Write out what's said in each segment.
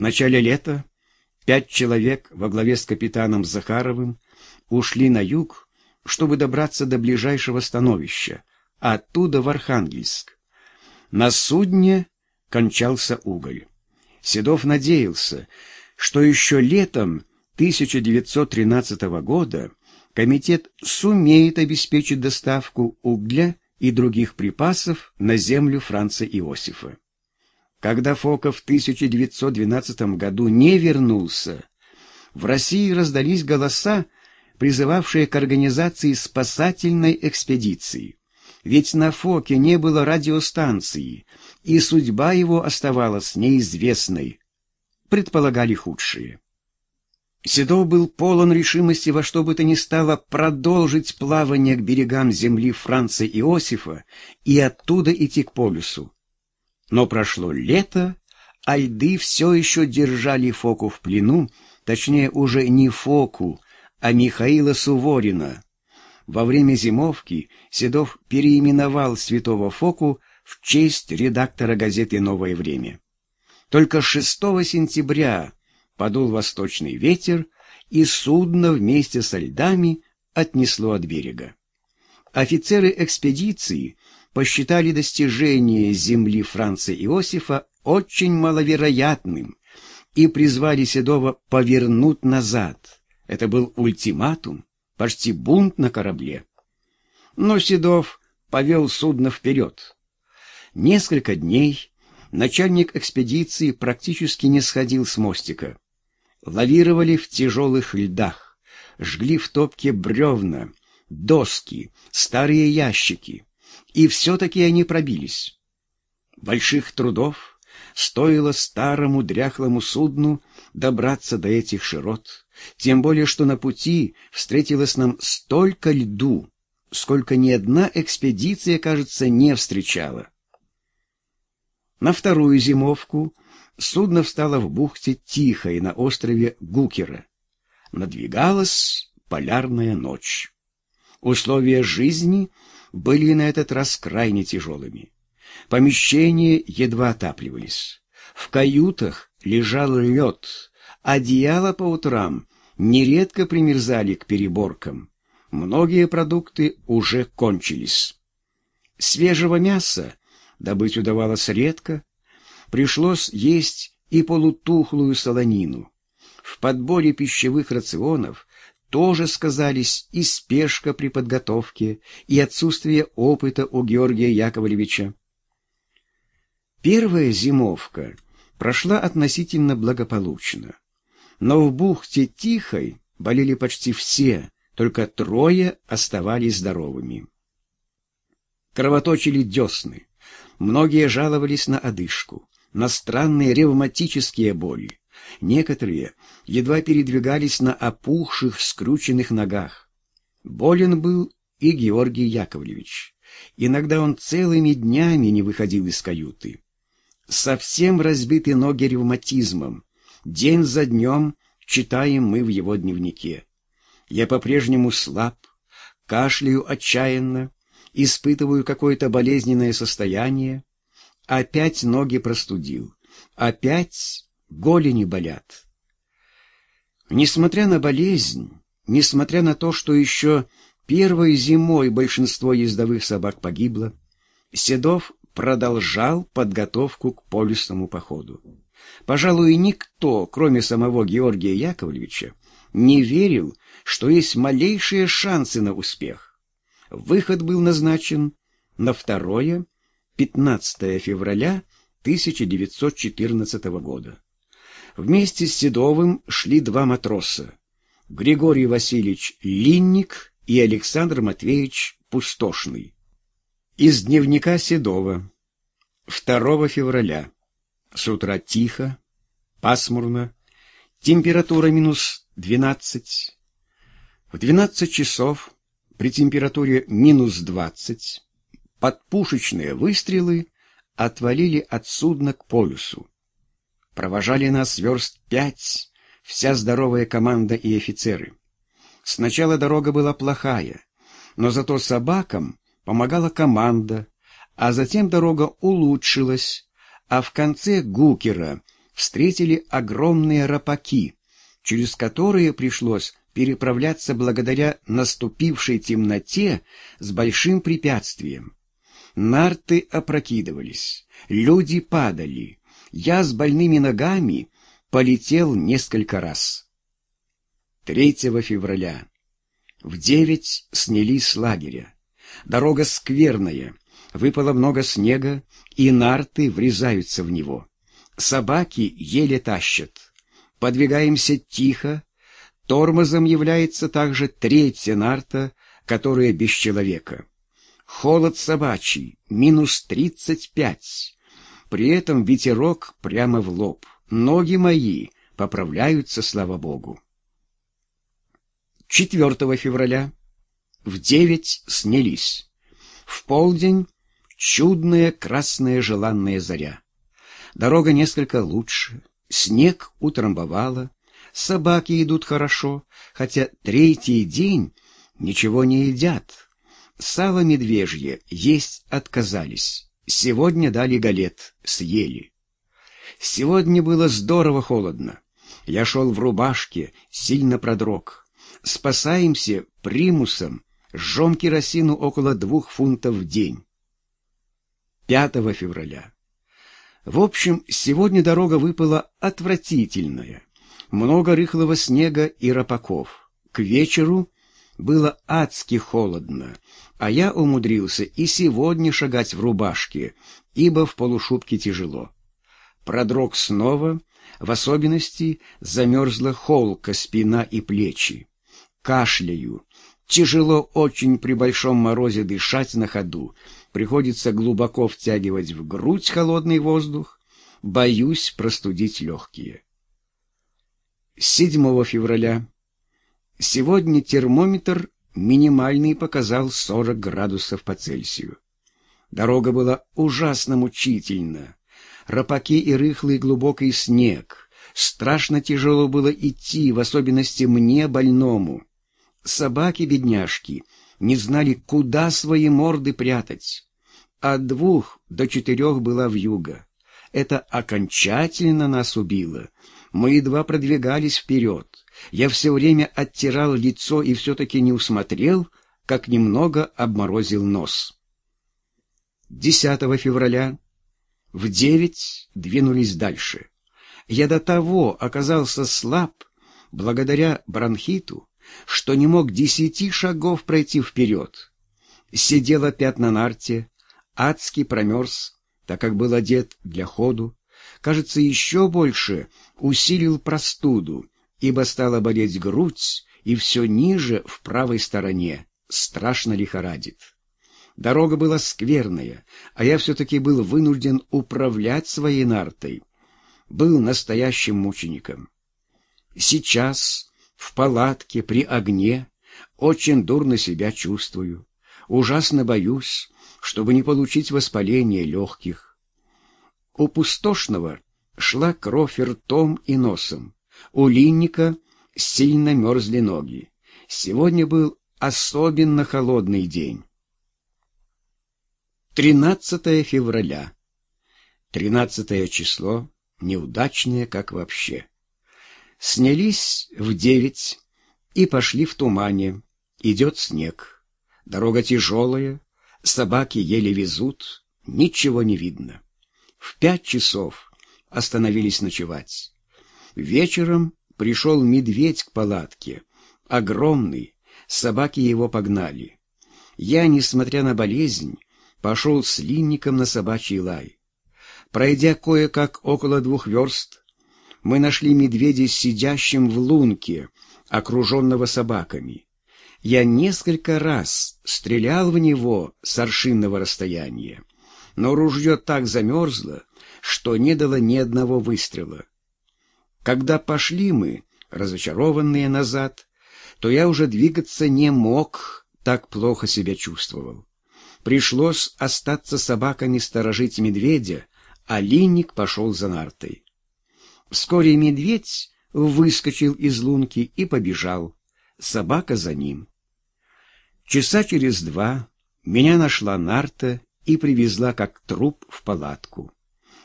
В начале лета пять человек во главе с капитаном Захаровым ушли на юг, чтобы добраться до ближайшего становища, а оттуда в Архангельск. На судне кончался уголь. Седов надеялся, что еще летом 1913 года комитет сумеет обеспечить доставку угля и других припасов на землю Франца Иосифа. Когда Фока в 1912 году не вернулся, в России раздались голоса, призывавшие к организации спасательной экспедиции. Ведь на Фоке не было радиостанции, и судьба его оставалась неизвестной. Предполагали худшие. Седов был полон решимости во что бы то ни стало продолжить плавание к берегам земли Франца Иосифа и оттуда идти к полюсу. Но прошло лето, а льды все еще держали Фоку в плену, точнее уже не Фоку, а Михаила Суворина. Во время зимовки Седов переименовал святого Фоку в честь редактора газеты «Новое время». Только 6 сентября подул восточный ветер, и судно вместе со льдами отнесло от берега. Офицеры экспедиции посчитали достижение земли Франца Иосифа очень маловероятным и призвали Седова повернуть назад. Это был ультиматум, почти бунт на корабле. Но Седов повел судно вперед. Несколько дней начальник экспедиции практически не сходил с мостика. Лавировали в тяжелых льдах, жгли в топке бревна, доски, старые ящики и все-таки они пробились. Больших трудов стоило старому дряхлому судну добраться до этих широт, тем более что на пути встретилось нам столько льду, сколько ни одна экспедиция, кажется, не встречала. На вторую зимовку судно встало в бухте Тихой на острове Гукера. Надвигалась полярная ночь. Условия жизни — были на этот раз крайне тяжелыми. Помещения едва отапливались. В каютах лежал лед, одеяла по утрам нередко примерзали к переборкам. Многие продукты уже кончились. Свежего мяса добыть удавалось редко, пришлось есть и полутухлую солонину. В подборе пищевых рационов тоже сказались и спешка при подготовке, и отсутствие опыта у Георгия Яковлевича. Первая зимовка прошла относительно благополучно, но в бухте Тихой болели почти все, только трое оставались здоровыми. Кровоточили десны, многие жаловались на одышку, на странные ревматические боли. Некоторые едва передвигались на опухших, скрученных ногах. Болен был и Георгий Яковлевич. Иногда он целыми днями не выходил из каюты. Совсем разбиты ноги ревматизмом. День за днем читаем мы в его дневнике. Я по-прежнему слаб, кашляю отчаянно, испытываю какое-то болезненное состояние. Опять ноги простудил. Опять голени болят. Несмотря на болезнь, несмотря на то, что еще первой зимой большинство ездовых собак погибло, Седов продолжал подготовку к полюсному походу. Пожалуй, никто, кроме самого Георгия Яковлевича, не верил, что есть малейшие шансы на успех. Выход был назначен на 2-15 февраля 1914 года. Вместе с Седовым шли два матроса — Григорий Васильевич Линник и Александр Матвеевич Пустошный. Из дневника Седова. 2 февраля. С утра тихо, пасмурно, температура минус 12. В 12 часов при температуре минус 20 подпушечные выстрелы отвалили от судна к полюсу. Провожали нас верст пять, вся здоровая команда и офицеры. Сначала дорога была плохая, но зато собакам помогала команда, а затем дорога улучшилась, а в конце Гукера встретили огромные рапаки, через которые пришлось переправляться благодаря наступившей темноте с большим препятствием. Нарты опрокидывались, люди падали. Я с больными ногами полетел несколько раз. 3 февраля. В девять снялись с лагеря. Дорога скверная, выпало много снега, и нарты врезаются в него. Собаки еле тащат. Подвигаемся тихо. Тормозом является также третья нарта, которая без человека. Холод собачий, минус тридцать пять. При этом ветерок прямо в лоб. Ноги мои поправляются, слава богу. 4 февраля в девять снялись. В полдень чудная красная желанная заря. Дорога несколько лучше, снег утрамбовало, собаки идут хорошо, хотя третий день ничего не едят. Сало медвежье есть отказались. Сегодня дали галет, съели. Сегодня было здорово холодно. Я шел в рубашке, сильно продрог. Спасаемся примусом, жжем керосину около двух фунтов в день. 5 февраля. В общем, сегодня дорога выпала отвратительная. Много рыхлого снега и рапаков. К вечеру было адски холодно, а я умудрился и сегодня шагать в рубашке, ибо в полушубке тяжело. Продрог снова, в особенности замерзла холка, спина и плечи. Кашляю. Тяжело очень при большом морозе дышать на ходу. Приходится глубоко втягивать в грудь холодный воздух. Боюсь простудить легкие. 7 февраля. Сегодня термометр минимальный показал 40 градусов по Цельсию. Дорога была ужасно мучительна. Рапаки и рыхлый глубокий снег. Страшно тяжело было идти, в особенности мне, больному. Собаки-бедняжки не знали, куда свои морды прятать. От двух до четырех была вьюга. Это окончательно нас убило. Мы едва продвигались вперед. Я все время оттирал лицо и все-таки не усмотрел, как немного обморозил нос. 10 февраля в девять двинулись дальше. Я до того оказался слаб, благодаря бронхиту, что не мог десяти шагов пройти вперед. Сидел опять на нарте, адски промерз, так как был одет для ходу. Кажется, еще больше усилил простуду, ибо стала болеть грудь и все ниже в правой стороне, страшно лихорадит. Дорога была скверная, а я все-таки был вынужден управлять своей нартой. Был настоящим мучеником. Сейчас в палатке при огне очень дурно себя чувствую. Ужасно боюсь, чтобы не получить воспаление легких. У пустошного шла кровь ртом и носом. У линника сильно мерзли ноги. Сегодня был особенно холодный день. 13 февраля. 13 число неудачное, как вообще. Снялись в девять и пошли в тумане. Идет снег. Дорога тяжелая, собаки еле везут, ничего не видно. В пять часов остановились ночевать. Вечером пришел медведь к палатке, огромный, собаки его погнали. Я, несмотря на болезнь, пошел с линником на собачий лай. Пройдя кое-как около двух верст, мы нашли медведя сидящим в лунке, окруженного собаками. Я несколько раз стрелял в него с аршинного расстояния, но ружье так замерзло, что не дало ни одного выстрела. Когда пошли мы, разочарованные назад, то я уже двигаться не мог, так плохо себя чувствовал. Пришлось остаться собаками сторожить медведя, а линник пошел за нартой. Вскоре медведь выскочил из лунки и побежал. Собака за ним. Часа через два меня нашла нарта и привезла как труп в палатку.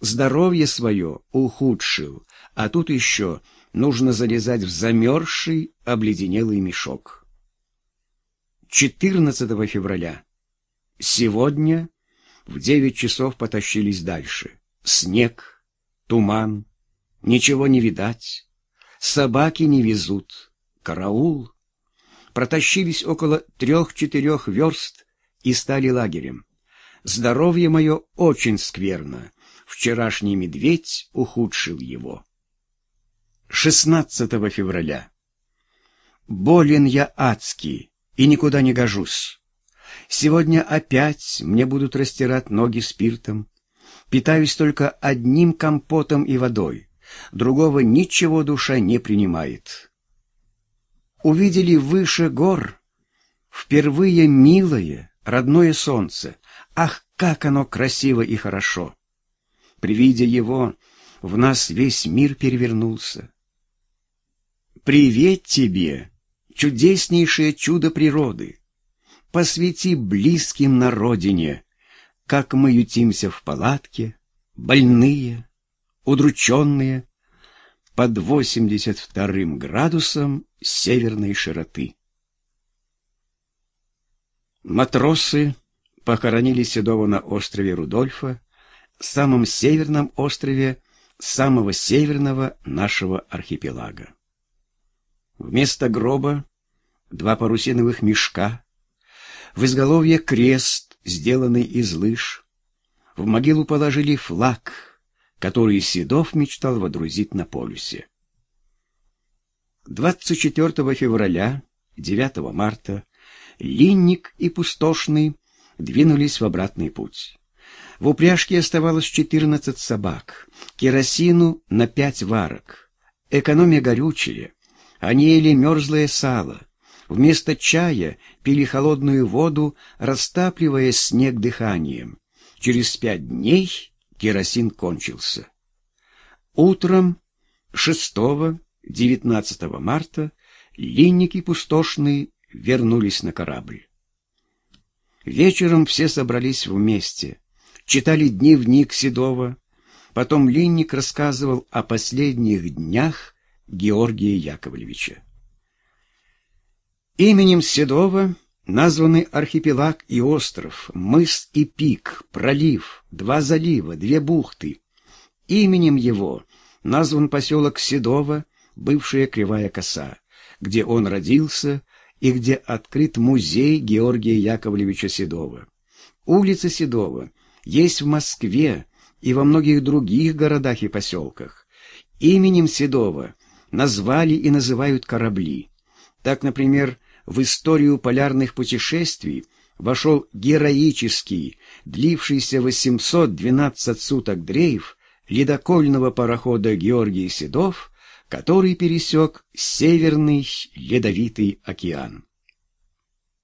здоровье свое ухудшил, а тут еще нужно залезать в замерзший, обледенелый мешок. 14 февраля. Сегодня в девять часов потащились дальше. Снег, туман, ничего не видать, собаки не везут, караул. Протащились около трех-четырех верст и стали лагерем. Здоровье мое очень скверно. Вчерашний медведь ухудшил его. 16 февраля. Болен я адский и никуда не гожусь. Сегодня опять мне будут растирать ноги спиртом. Питаюсь только одним компотом и водой. Другого ничего душа не принимает. Увидели выше гор впервые милое, родное солнце. Ах, как оно красиво и хорошо! При виде его в нас весь мир перевернулся. Привет тебе, чудеснейшее чудо природы! Посвяти близким на родине, как мы ютимся в палатке, больные, удрученные, под 82 градусом северной широты. Матросы похоронили Седова на острове Рудольфа, самом северном острове самого северного нашего архипелага. Вместо гроба два парусиновых мешка, в изголовье крест, сделанный из лыж. В могилу положили флаг, который Седов мечтал водрузить на полюсе. 24 февраля, 9 марта, Линник и Пустошный двинулись в обратный путь. В упряжке оставалось 14 собак, керосину на пять варок. Экономия горючее. Они ели мерзлое сало. Вместо чая пили холодную воду, растапливая снег дыханием. Через пять дней керосин кончился. Утром 6-19 марта линники пустошные вернулись на корабль. Вечером все собрались вместе — читали дневник Седова. Потом Линник рассказывал о последних днях Георгия Яковлевича. Именем Седова названы архипелаг и остров, мыс и пик, пролив, два залива, две бухты. Именем его назван поселок Седова, бывшая Кривая Коса, где он родился и где открыт музей Георгия Яковлевича Седова. Улица Седова есть в Москве и во многих других городах и поселках. Именем Седова назвали и называют корабли. Так, например, в историю полярных путешествий вошел героический, длившийся 812 суток дрейф ледокольного парохода Георгий Седов, который пересек Северный Ледовитый океан.